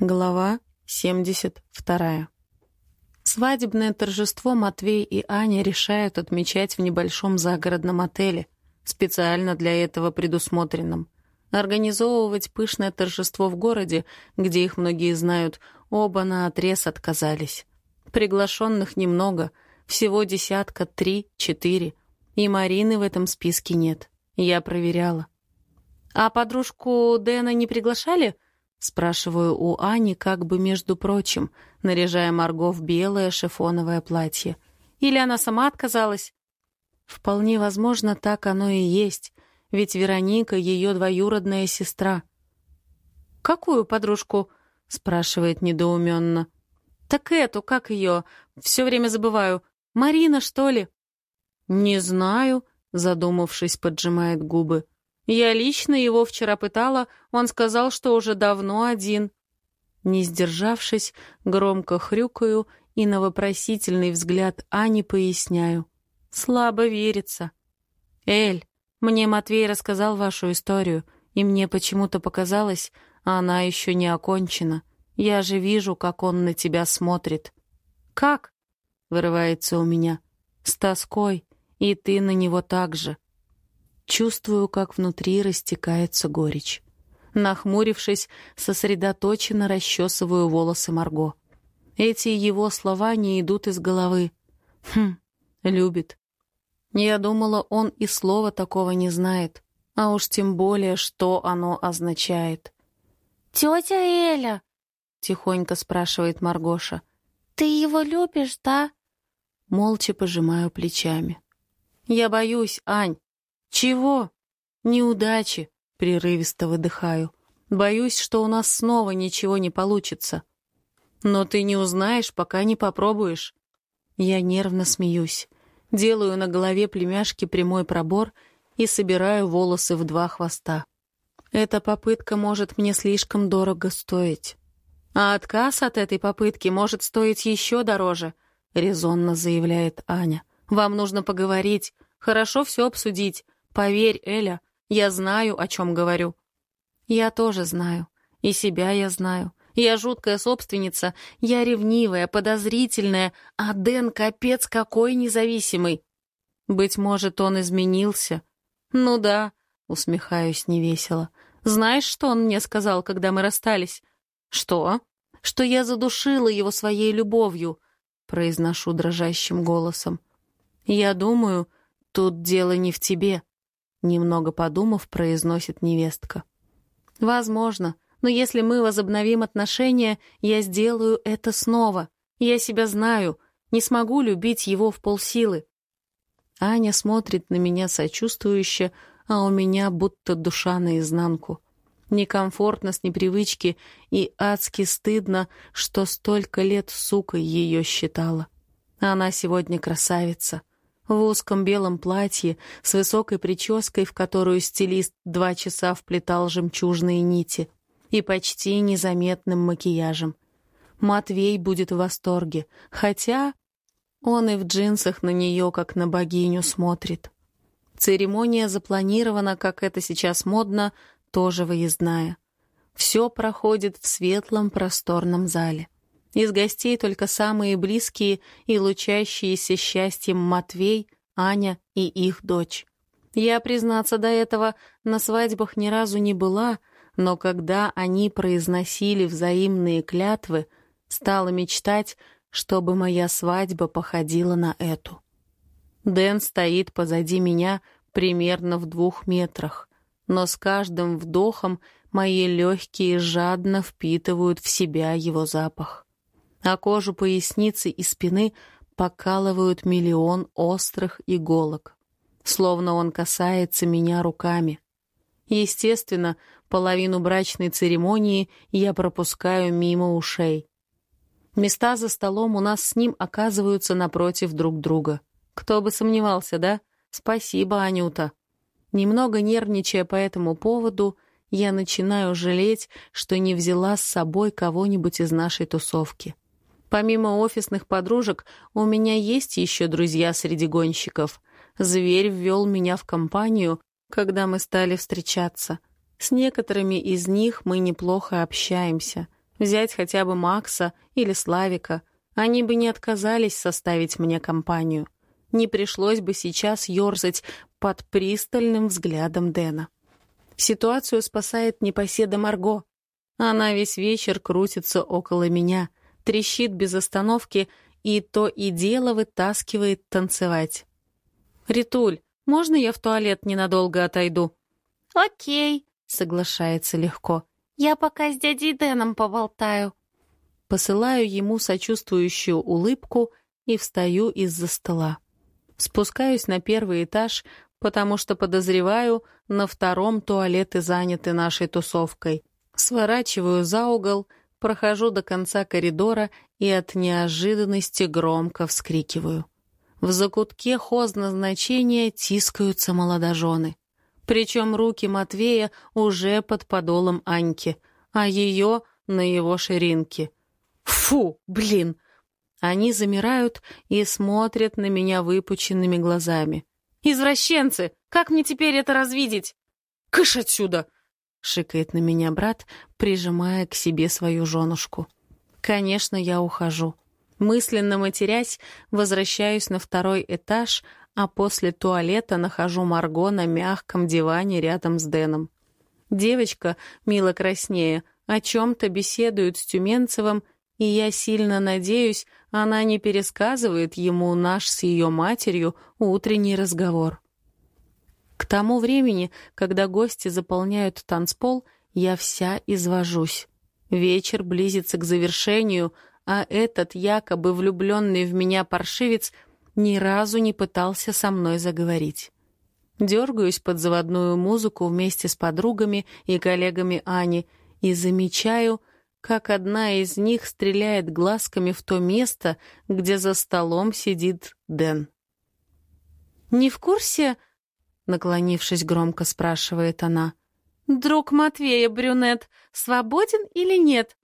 Глава 72. Свадебное торжество Матвей и Аня решают отмечать в небольшом загородном отеле, специально для этого предусмотренном. Организовывать пышное торжество в городе, где их многие знают, оба на отрез отказались. Приглашенных немного, всего десятка, три, четыре. И Марины в этом списке нет. Я проверяла. «А подружку Дэна не приглашали?» Спрашиваю у Ани, как бы между прочим, наряжая Марго в белое шифоновое платье. Или она сама отказалась? Вполне возможно, так оно и есть, ведь Вероника — ее двоюродная сестра. «Какую подружку?» — спрашивает недоуменно. «Так эту, как ее? Все время забываю. Марина, что ли?» «Не знаю», — задумавшись, поджимает губы. Я лично его вчера пытала, он сказал, что уже давно один. Не сдержавшись, громко хрюкаю и на вопросительный взгляд Ани поясняю. Слабо верится. «Эль, мне Матвей рассказал вашу историю, и мне почему-то показалось, она еще не окончена. Я же вижу, как он на тебя смотрит». «Как?» — вырывается у меня. «С тоской, и ты на него так же». Чувствую, как внутри растекается горечь. Нахмурившись, сосредоточенно расчесываю волосы Марго. Эти его слова не идут из головы. Хм, любит. Я думала, он и слова такого не знает, а уж тем более, что оно означает. «Тетя Эля!» — тихонько спрашивает Маргоша. «Ты его любишь, да?» Молча пожимаю плечами. «Я боюсь, Ань. «Чего?» «Неудачи», — прерывисто выдыхаю. «Боюсь, что у нас снова ничего не получится». «Но ты не узнаешь, пока не попробуешь». Я нервно смеюсь. Делаю на голове племяшки прямой пробор и собираю волосы в два хвоста. Эта попытка может мне слишком дорого стоить. А отказ от этой попытки может стоить еще дороже, — резонно заявляет Аня. «Вам нужно поговорить, хорошо все обсудить, Поверь, Эля, я знаю, о чем говорю. Я тоже знаю. И себя я знаю. Я жуткая собственница, я ревнивая, подозрительная, а Дэн капец какой независимый. Быть может, он изменился? Ну да, усмехаюсь невесело. Знаешь, что он мне сказал, когда мы расстались? Что? Что я задушила его своей любовью, произношу дрожащим голосом. Я думаю, тут дело не в тебе. Немного подумав, произносит невестка. «Возможно, но если мы возобновим отношения, я сделаю это снова. Я себя знаю, не смогу любить его в полсилы». Аня смотрит на меня сочувствующе, а у меня будто душа наизнанку. Некомфортно с непривычки и адски стыдно, что столько лет сукой ее считала. Она сегодня красавица — в узком белом платье с высокой прической, в которую стилист два часа вплетал жемчужные нити, и почти незаметным макияжем. Матвей будет в восторге, хотя он и в джинсах на нее, как на богиню, смотрит. Церемония запланирована, как это сейчас модно, тоже выездная. Все проходит в светлом просторном зале. Из гостей только самые близкие и лучащиеся счастьем Матвей, Аня и их дочь. Я, признаться, до этого на свадьбах ни разу не была, но когда они произносили взаимные клятвы, стала мечтать, чтобы моя свадьба походила на эту. Дэн стоит позади меня примерно в двух метрах, но с каждым вдохом мои легкие жадно впитывают в себя его запах а кожу поясницы и спины покалывают миллион острых иголок, словно он касается меня руками. Естественно, половину брачной церемонии я пропускаю мимо ушей. Места за столом у нас с ним оказываются напротив друг друга. Кто бы сомневался, да? Спасибо, Анюта. Немного нервничая по этому поводу, я начинаю жалеть, что не взяла с собой кого-нибудь из нашей тусовки. Помимо офисных подружек, у меня есть еще друзья среди гонщиков. Зверь ввел меня в компанию, когда мы стали встречаться. С некоторыми из них мы неплохо общаемся. Взять хотя бы Макса или Славика. Они бы не отказались составить мне компанию. Не пришлось бы сейчас ерзать под пристальным взглядом Дэна. Ситуацию спасает непоседа Марго. Она весь вечер крутится около меня, трещит без остановки и то и дело вытаскивает танцевать. «Ритуль, можно я в туалет ненадолго отойду?» «Окей», — соглашается легко. «Я пока с дядей Дэном поболтаю». Посылаю ему сочувствующую улыбку и встаю из-за стола. Спускаюсь на первый этаж, потому что подозреваю, на втором туалеты заняты нашей тусовкой. Сворачиваю за угол, прохожу до конца коридора и от неожиданности громко вскрикиваю. В закутке хозназначения тискаются молодожены. Причем руки Матвея уже под подолом Аньки, а ее на его ширинке. Фу, блин! Они замирают и смотрят на меня выпученными глазами. «Извращенцы! Как мне теперь это развидеть?» «Кыш отсюда!» — шикает на меня брат, прижимая к себе свою женушку. Конечно, я ухожу. Мысленно матерясь, возвращаюсь на второй этаж, а после туалета нахожу Марго на мягком диване рядом с Дэном. Девочка, мило краснея, о чем-то беседует с Тюменцевым, и я сильно надеюсь, она не пересказывает ему наш с ее матерью утренний разговор. К тому времени, когда гости заполняют танцпол, я вся извожусь. Вечер близится к завершению, а этот якобы влюбленный в меня паршивец ни разу не пытался со мной заговорить. Дергаюсь под заводную музыку вместе с подругами и коллегами Ани и замечаю, как одна из них стреляет глазками в то место, где за столом сидит Дэн. «Не в курсе?» — наклонившись громко, спрашивает она. «Друг Матвея, брюнет, свободен или нет?»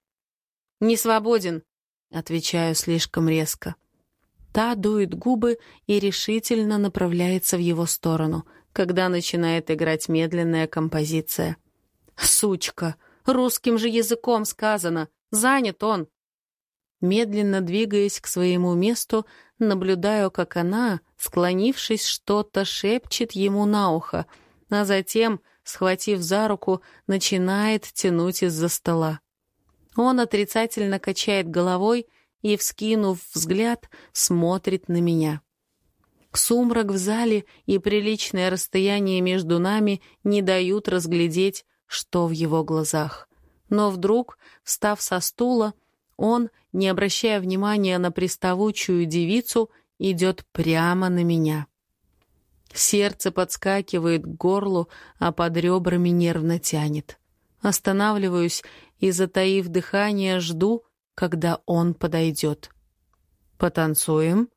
«Не свободен», — отвечаю слишком резко. Та дует губы и решительно направляется в его сторону, когда начинает играть медленная композиция. «Сучка! Русским же языком сказано! Занят он!» Медленно двигаясь к своему месту, наблюдаю, как она, склонившись, что-то шепчет ему на ухо, а затем — схватив за руку, начинает тянуть из-за стола. Он отрицательно качает головой и, вскинув взгляд, смотрит на меня. Сумрак в зале и приличное расстояние между нами не дают разглядеть, что в его глазах. Но вдруг, встав со стула, он, не обращая внимания на приставучую девицу, идет прямо на меня. Сердце подскакивает к горлу, а под ребрами нервно тянет. Останавливаюсь и, затаив дыхание, жду, когда он подойдет. «Потанцуем?»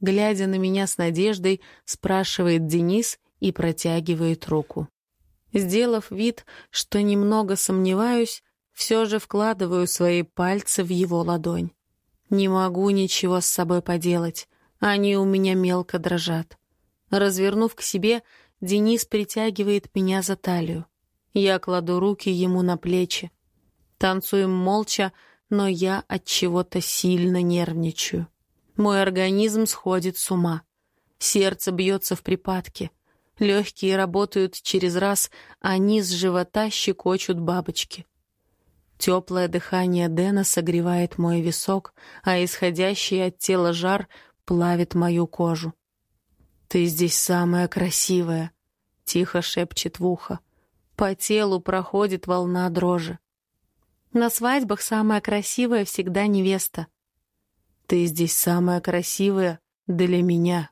Глядя на меня с надеждой, спрашивает Денис и протягивает руку. Сделав вид, что немного сомневаюсь, все же вкладываю свои пальцы в его ладонь. Не могу ничего с собой поделать, они у меня мелко дрожат. Развернув к себе, Денис притягивает меня за талию. Я кладу руки ему на плечи. Танцуем молча, но я от чего-то сильно нервничаю. Мой организм сходит с ума. Сердце бьется в припадке. Легкие работают через раз, а низ живота щекочут бабочки. Теплое дыхание Дэна согревает мой висок, а исходящий от тела жар плавит мою кожу. «Ты здесь самая красивая», — тихо шепчет в ухо. По телу проходит волна дрожи. На свадьбах самая красивая всегда невеста. «Ты здесь самая красивая для меня».